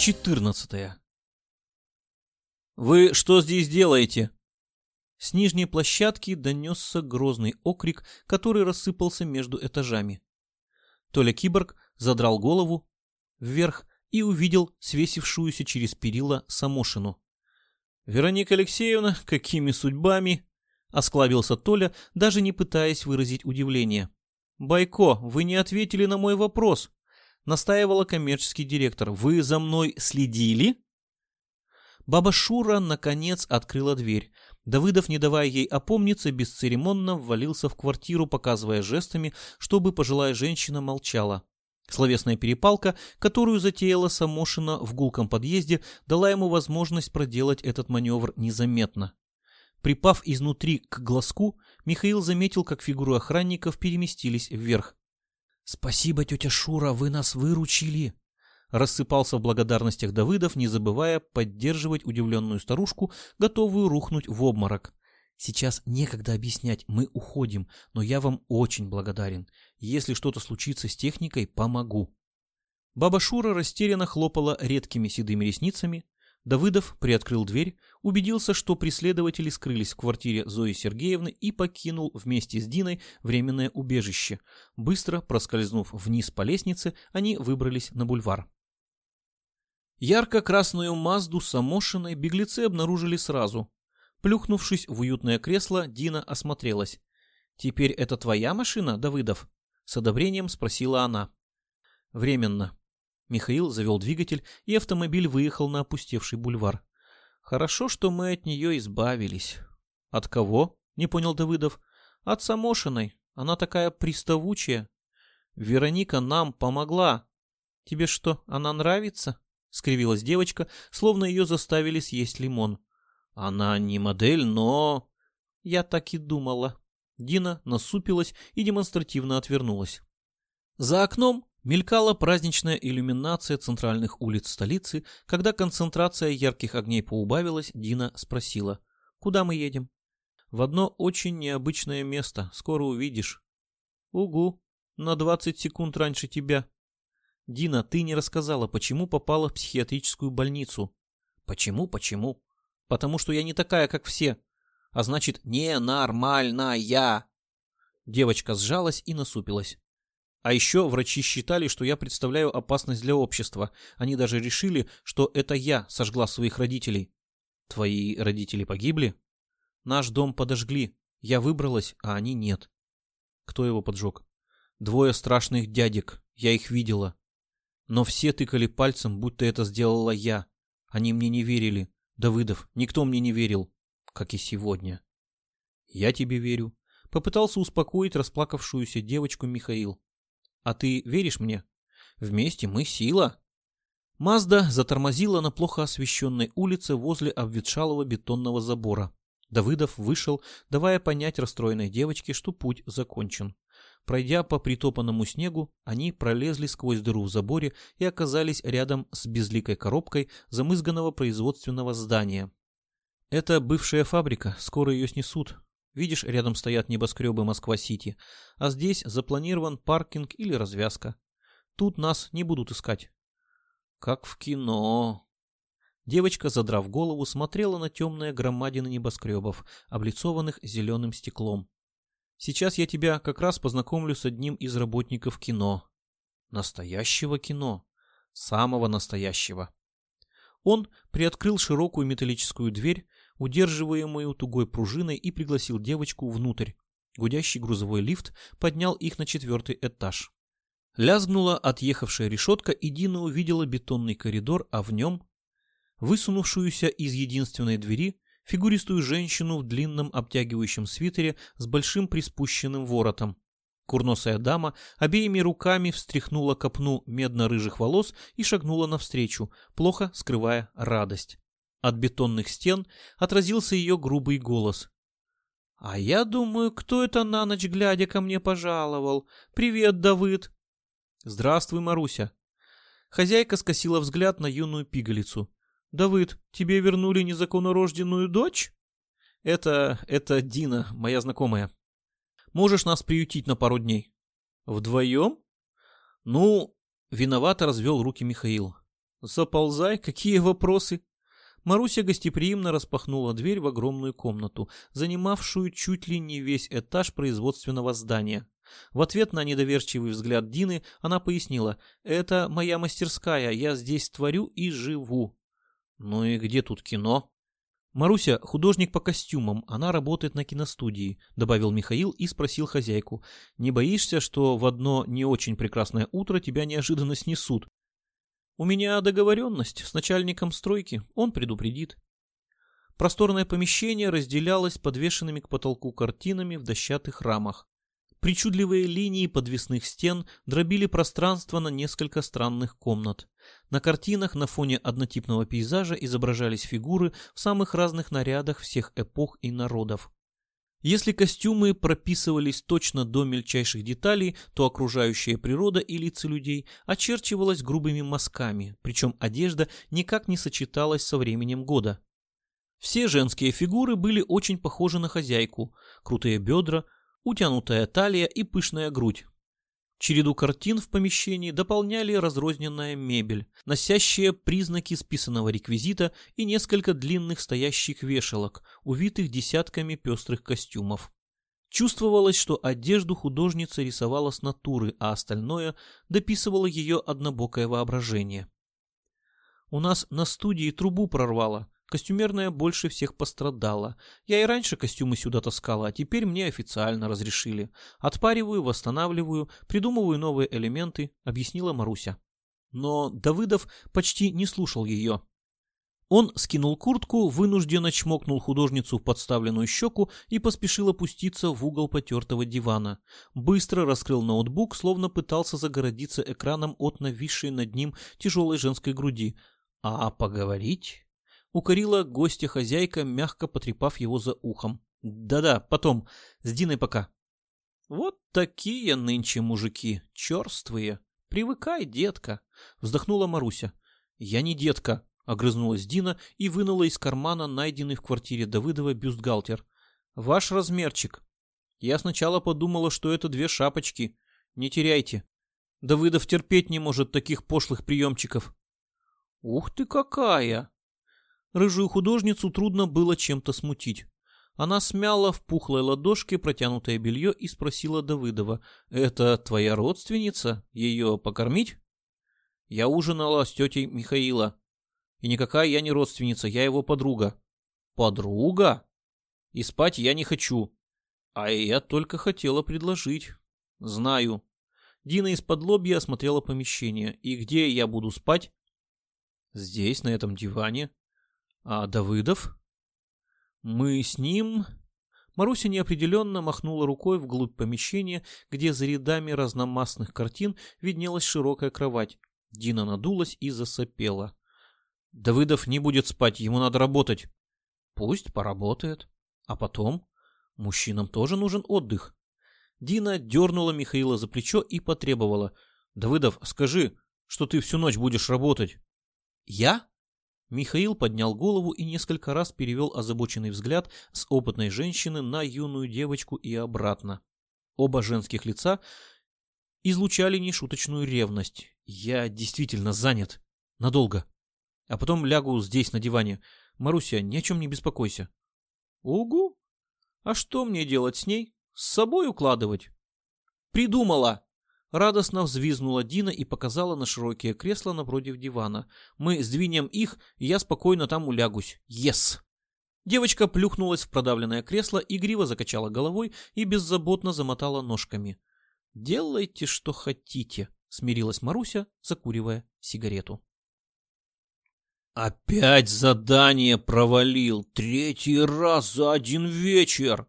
Глава 14 «Вы что здесь делаете?» С нижней площадки донесся грозный окрик, который рассыпался между этажами. Толя Киборг задрал голову вверх и увидел свесившуюся через перила Самошину. «Вероника Алексеевна, какими судьбами?» — осклабился Толя, даже не пытаясь выразить удивление. «Байко, вы не ответили на мой вопрос», — настаивала коммерческий директор. «Вы за мной следили?» Баба Шура, наконец, открыла дверь. Давыдов, не давая ей опомниться, бесцеремонно ввалился в квартиру, показывая жестами, чтобы пожилая женщина молчала. Словесная перепалка, которую затеяла Самошина в гулком подъезде, дала ему возможность проделать этот маневр незаметно. Припав изнутри к глазку, Михаил заметил, как фигуры охранников переместились вверх. «Спасибо, тетя Шура, вы нас выручили!» Рассыпался в благодарностях Давыдов, не забывая поддерживать удивленную старушку, готовую рухнуть в обморок. «Сейчас некогда объяснять, мы уходим, но я вам очень благодарен. Если что-то случится с техникой, помогу». Баба Шура растерянно хлопала редкими седыми ресницами, Давыдов приоткрыл дверь, убедился, что преследователи скрылись в квартире Зои Сергеевны и покинул вместе с Диной временное убежище. Быстро проскользнув вниз по лестнице, они выбрались на бульвар. Ярко-красную Мазду с Амошиной беглецы обнаружили сразу. Плюхнувшись в уютное кресло, Дина осмотрелась. «Теперь это твоя машина, Давыдов?» С одобрением спросила она. «Временно», Михаил завел двигатель, и автомобиль выехал на опустевший бульвар. Хорошо, что мы от нее избавились. От кого? Не понял Давыдов. От Самошиной. Она такая приставучая. Вероника нам помогла. Тебе что, она нравится? Скривилась девочка, словно ее заставили съесть лимон. Она не модель, но... Я так и думала. Дина насупилась и демонстративно отвернулась. За окном Мелькала праздничная иллюминация центральных улиц столицы. Когда концентрация ярких огней поубавилась, Дина спросила, «Куда мы едем?» «В одно очень необычное место. Скоро увидишь». «Угу. На 20 секунд раньше тебя». «Дина, ты не рассказала, почему попала в психиатрическую больницу». «Почему, почему?» «Потому что я не такая, как все. А значит, ненормальная». Девочка сжалась и насупилась. А еще врачи считали, что я представляю опасность для общества. Они даже решили, что это я сожгла своих родителей. Твои родители погибли? Наш дом подожгли. Я выбралась, а они нет. Кто его поджег? Двое страшных дядек. Я их видела. Но все тыкали пальцем, будто это сделала я. Они мне не верили. Давыдов, никто мне не верил. Как и сегодня. Я тебе верю. Попытался успокоить расплакавшуюся девочку Михаил. А ты веришь мне? Вместе мы сила. Мазда затормозила на плохо освещенной улице возле обветшалого бетонного забора. Давыдов вышел, давая понять расстроенной девочке, что путь закончен. Пройдя по притопанному снегу, они пролезли сквозь дыру в заборе и оказались рядом с безликой коробкой замызганного производственного здания. Это бывшая фабрика, скоро ее снесут, Видишь, рядом стоят небоскребы Москва-Сити, а здесь запланирован паркинг или развязка. Тут нас не будут искать. Как в кино. Девочка, задрав голову, смотрела на темные громадины небоскребов, облицованных зеленым стеклом. Сейчас я тебя как раз познакомлю с одним из работников кино. Настоящего кино. Самого настоящего. Он приоткрыл широкую металлическую дверь, удерживаемую тугой пружиной, и пригласил девочку внутрь. Гудящий грузовой лифт поднял их на четвертый этаж. Лязгнула отъехавшая решетка, и Дина увидела бетонный коридор, а в нем, высунувшуюся из единственной двери, фигуристую женщину в длинном обтягивающем свитере с большим приспущенным воротом. Курносая дама обеими руками встряхнула копну медно-рыжих волос и шагнула навстречу, плохо скрывая радость. От бетонных стен отразился ее грубый голос. «А я думаю, кто это на ночь глядя ко мне пожаловал? Привет, Давыд!» «Здравствуй, Маруся!» Хозяйка скосила взгляд на юную пигалицу. «Давыд, тебе вернули незаконнорожденную дочь?» «Это... это Дина, моя знакомая. Можешь нас приютить на пару дней?» «Вдвоем?» «Ну...» — виновато развел руки Михаил. Заползай, какие вопросы? Маруся гостеприимно распахнула дверь в огромную комнату, занимавшую чуть ли не весь этаж производственного здания. В ответ на недоверчивый взгляд Дины она пояснила, «Это моя мастерская, я здесь творю и живу». «Ну и где тут кино?» «Маруся – художник по костюмам, она работает на киностудии», – добавил Михаил и спросил хозяйку. «Не боишься, что в одно не очень прекрасное утро тебя неожиданно снесут?» «У меня договоренность с начальником стройки, он предупредит». Просторное помещение разделялось подвешенными к потолку картинами в дощатых рамах. Причудливые линии подвесных стен дробили пространство на несколько странных комнат. На картинах на фоне однотипного пейзажа изображались фигуры в самых разных нарядах всех эпох и народов. Если костюмы прописывались точно до мельчайших деталей, то окружающая природа и лица людей очерчивалась грубыми мазками, причем одежда никак не сочеталась со временем года. Все женские фигуры были очень похожи на хозяйку. Крутые бедра, утянутая талия и пышная грудь. Череду картин в помещении дополняли разрозненная мебель, носящая признаки списанного реквизита и несколько длинных стоящих вешалок, увитых десятками пестрых костюмов. Чувствовалось, что одежду художница рисовала с натуры, а остальное дописывало ее однобокое воображение. «У нас на студии трубу прорвало», Костюмерная больше всех пострадала. Я и раньше костюмы сюда таскала, а теперь мне официально разрешили. Отпариваю, восстанавливаю, придумываю новые элементы, объяснила Маруся. Но Давыдов почти не слушал ее. Он скинул куртку, вынужденно чмокнул художницу в подставленную щеку и поспешил опуститься в угол потертого дивана. Быстро раскрыл ноутбук, словно пытался загородиться экраном от нависшей над ним тяжелой женской груди. А поговорить? Укорила гостя хозяйка, мягко потрепав его за ухом. Да-да, потом, с Диной пока. Вот такие нынче мужики, черствые. Привыкай, детка, вздохнула Маруся. Я не детка, огрызнулась Дина и вынула из кармана найденный в квартире Давыдова бюстгальтер. Ваш размерчик. Я сначала подумала, что это две шапочки. Не теряйте. Давыдов терпеть не может таких пошлых приемчиков. Ух ты какая! Рыжую художницу трудно было чем-то смутить. Она смяла в пухлой ладошке протянутое белье и спросила Давыдова, «Это твоя родственница? Ее покормить?» «Я ужинала с тетей Михаила. И никакая я не родственница, я его подруга». «Подруга? И спать я не хочу. А я только хотела предложить. Знаю». Дина из-под лобья осмотрела помещение. «И где я буду спать?» «Здесь, на этом диване», а Давыдов? Мы с ним... Маруся неопределенно махнула рукой вглубь помещения, где за рядами разномастных картин виднелась широкая кровать. Дина надулась и засопела. Давыдов не будет спать, ему надо работать. Пусть поработает. А потом? Мужчинам тоже нужен отдых. Дина дернула Михаила за плечо и потребовала. Давыдов, скажи, что ты всю ночь будешь работать. Я? Михаил поднял голову и несколько раз перевел озабоченный взгляд с опытной женщины на юную девочку и обратно. Оба женских лица излучали нешуточную ревность. Я действительно занят. Надолго. А потом лягу здесь на диване. Маруся, ни о чем не беспокойся. Угу. А что мне делать с ней? С собой укладывать? Придумала! Радостно взвизгнула Дина и показала на широкие кресла напротив дивана. «Мы сдвинем их, и я спокойно там улягусь. Ес!» Девочка плюхнулась в продавленное кресло, игриво закачала головой и беззаботно замотала ножками. «Делайте, что хотите», — смирилась Маруся, закуривая сигарету. «Опять задание провалил! Третий раз за один вечер!»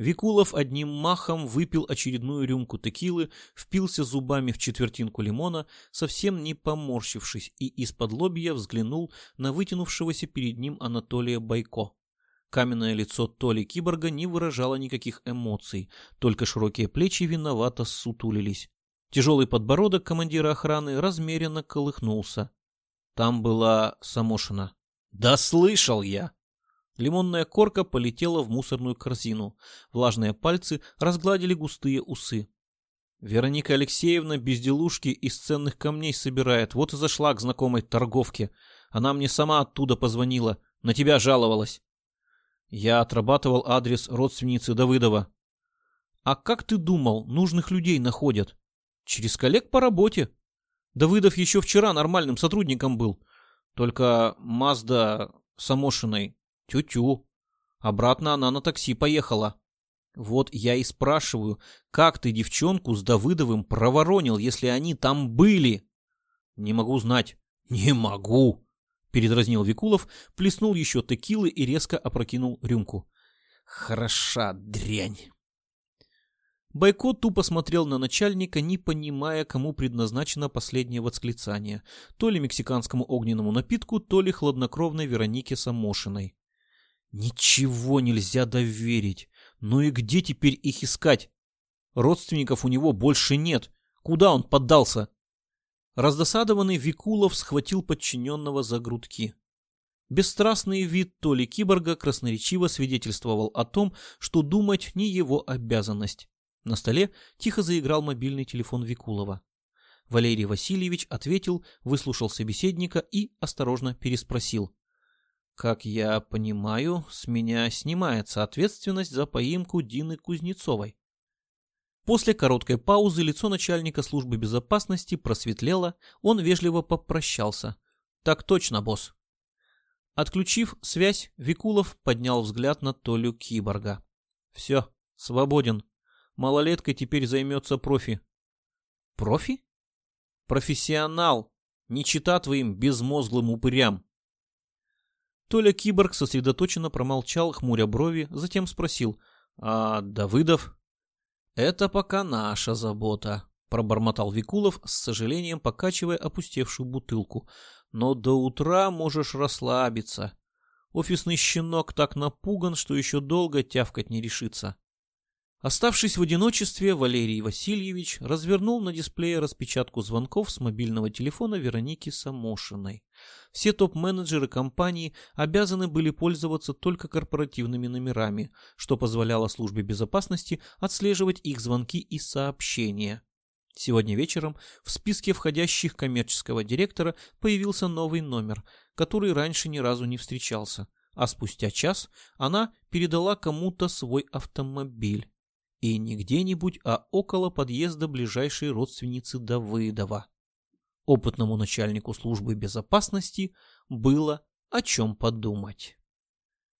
Викулов одним махом выпил очередную рюмку текилы, впился зубами в четвертинку лимона, совсем не поморщившись, и из-под лобья взглянул на вытянувшегося перед ним Анатолия Байко. Каменное лицо Толи Киборга не выражало никаких эмоций, только широкие плечи виновато сутулились. Тяжелый подбородок командира охраны размеренно колыхнулся. Там была Самошина. «Да слышал я!» Лимонная корка полетела в мусорную корзину. Влажные пальцы разгладили густые усы. Вероника Алексеевна безделушки из ценных камней собирает. Вот и зашла к знакомой торговке. Она мне сама оттуда позвонила. На тебя жаловалась. Я отрабатывал адрес родственницы Давыдова. А как ты думал, нужных людей находят? Через коллег по работе. Давыдов еще вчера нормальным сотрудником был. Только Мазда Самошиной тю-тю. Обратно она на такси поехала. Вот я и спрашиваю, как ты девчонку с Давыдовым проворонил, если они там были? Не могу знать. Не могу. Передразнил Викулов, плеснул еще текилы и резко опрокинул рюмку. Хороша дрянь. Байко тупо смотрел на начальника, не понимая, кому предназначено последнее восклицание. То ли мексиканскому огненному напитку, то ли хладнокровной Веронике Самошиной. Ничего нельзя доверить. Ну и где теперь их искать? Родственников у него больше нет. Куда он поддался? Раздосадованный Викулов схватил подчиненного за грудки. Бесстрастный вид Толи Киборга красноречиво свидетельствовал о том, что думать не его обязанность. На столе тихо заиграл мобильный телефон Викулова. Валерий Васильевич ответил, выслушал собеседника и осторожно переспросил. Как я понимаю, с меня снимается ответственность за поимку Дины Кузнецовой. После короткой паузы лицо начальника службы безопасности просветлело, он вежливо попрощался. «Так точно, босс». Отключив связь, Викулов поднял взгляд на Толю Киборга. «Все, свободен. Малолеткой теперь займется профи». «Профи?» «Профессионал, не чита твоим безмозглым упырям». Толя Киборг сосредоточенно промолчал, хмуря брови, затем спросил, «А Давыдов?» «Это пока наша забота», — пробормотал Викулов, с сожалением покачивая опустевшую бутылку. «Но до утра можешь расслабиться. Офисный щенок так напуган, что еще долго тявкать не решится». Оставшись в одиночестве, Валерий Васильевич развернул на дисплее распечатку звонков с мобильного телефона Вероники Самошиной. Все топ-менеджеры компании обязаны были пользоваться только корпоративными номерами, что позволяло службе безопасности отслеживать их звонки и сообщения. Сегодня вечером в списке входящих коммерческого директора появился новый номер, который раньше ни разу не встречался, а спустя час она передала кому-то свой автомобиль. И не где-нибудь, а около подъезда ближайшей родственницы Давыдова. Опытному начальнику службы безопасности было о чем подумать.